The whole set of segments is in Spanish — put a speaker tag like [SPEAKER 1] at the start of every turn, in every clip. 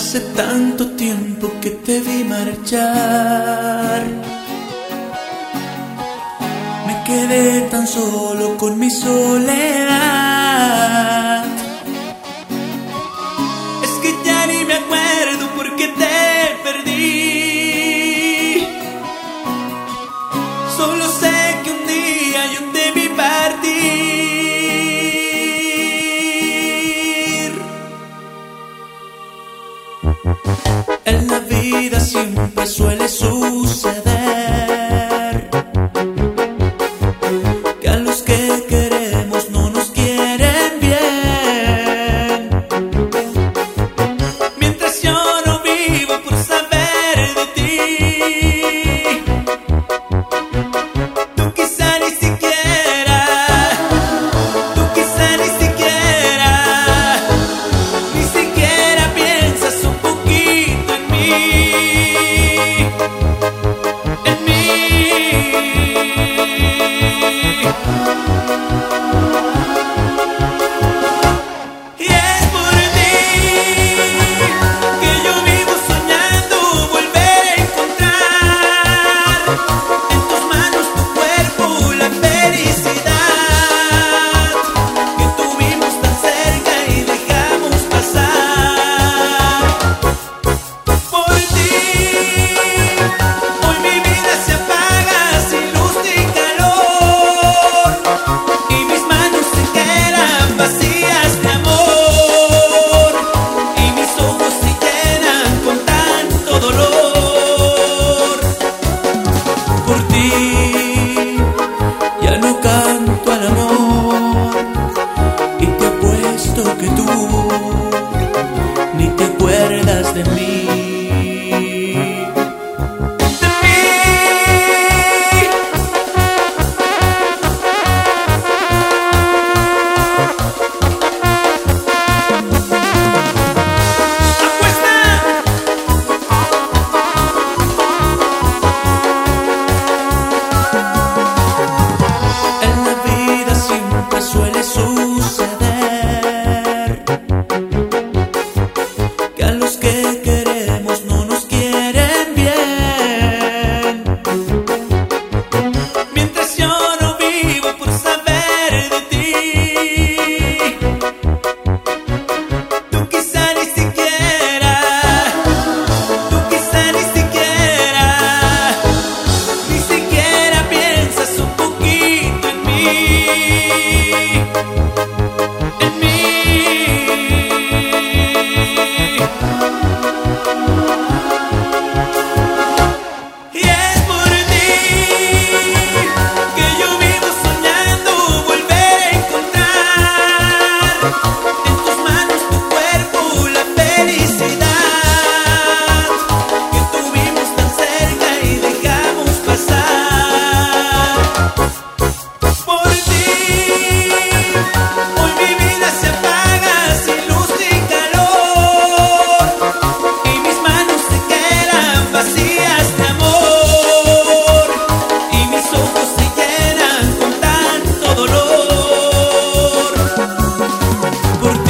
[SPEAKER 1] Hace tanto tiempo que te vi marchar. Me quedé tan solo con mi soledad. Es que ya ni me acuerdo por qué te perdí. Solo sé En la vida siempre suele suceder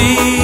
[SPEAKER 1] deep.